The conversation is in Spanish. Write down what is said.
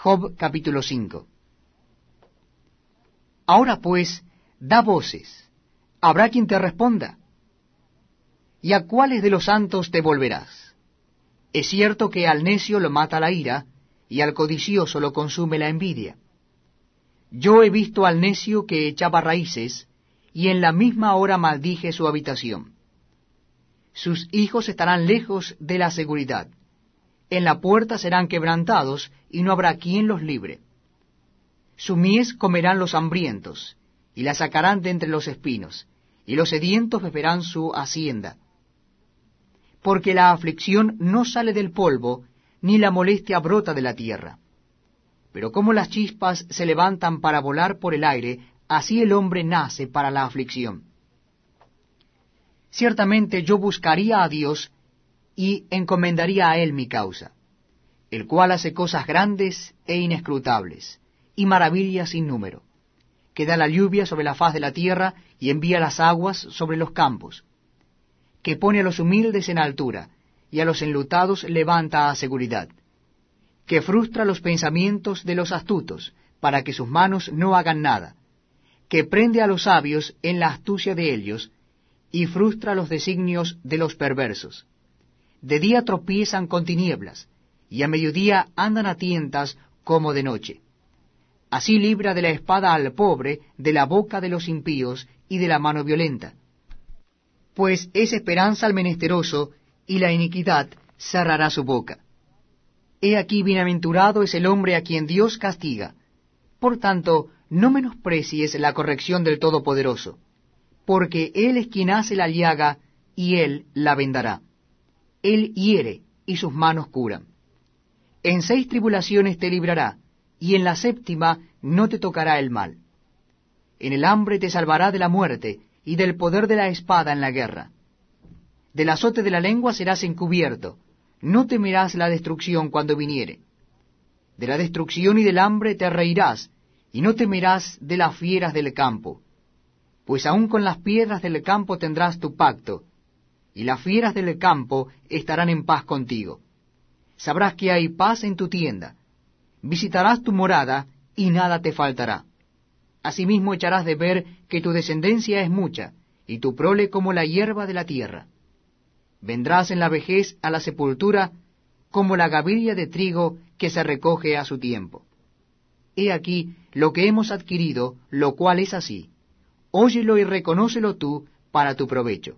Job capítulo 5 Ahora pues, da voces, habrá quien te responda. ¿Y a cuáles de los santos te volverás? Es cierto que al necio lo mata la ira, y al codicioso lo consume la envidia. Yo he visto al necio que echaba raíces, y en la misma hora maldije su habitación. Sus hijos estarán lejos de la seguridad. En la puerta serán quebrantados, y no habrá quien los libre. Su mies comerán los hambrientos, y la sacarán de entre los espinos, y los sedientos beberán su hacienda. Porque la aflicción no sale del polvo, ni la molestia brota de la tierra. Pero como las chispas se levantan para volar por el aire, así el hombre nace para la aflicción. Ciertamente yo buscaría a Dios y encomendaría a Él mi causa, el cual hace cosas grandes e inescrutables, y maravillas sin número, que da la lluvia sobre la faz de la tierra y envía las aguas sobre los campos, que pone a los humildes en altura, y a los enlutados levanta a seguridad, que frustra los pensamientos de los astutos, para que sus manos no hagan nada, que prende a los sabios en la astucia de ellos, y frustra los designios de los perversos. De día tropiezan con tinieblas, y a mediodía andan a tientas como de noche. Así libra de la espada al pobre, de la boca de los impíos y de la mano violenta. Pues es esperanza al menesteroso, y la iniquidad cerrará su boca. He aquí bienaventurado es el hombre a quien Dios castiga. Por tanto, no menosprecies la corrección del Todopoderoso, porque Él es quien hace la llaga y Él la vendará. Él hiere y sus manos curan. En seis tribulaciones te librará, y en la séptima no te tocará el mal. En el hambre te salvará de la muerte, y del poder de la espada en la guerra del azote de la lengua serás encubierto, no temerás la destrucción cuando viniere. De la destrucción y del hambre te reirás, y no temerás de las fieras del campo, pues aun con las piedras del campo tendrás tu pacto, y las fieras del campo estarán en paz contigo. Sabrás que hay paz en tu tienda, visitarás tu morada, y nada te faltará. Asimismo echarás de ver que tu descendencia es mucha, y tu prole como la hierba de la tierra. Vendrás en la vejez a la sepultura como la gavilla de trigo que se recoge a su tiempo. He aquí lo que hemos adquirido, lo cual es así. Óyelo y reconócelo tú para tu provecho.